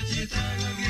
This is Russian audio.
Почитаю,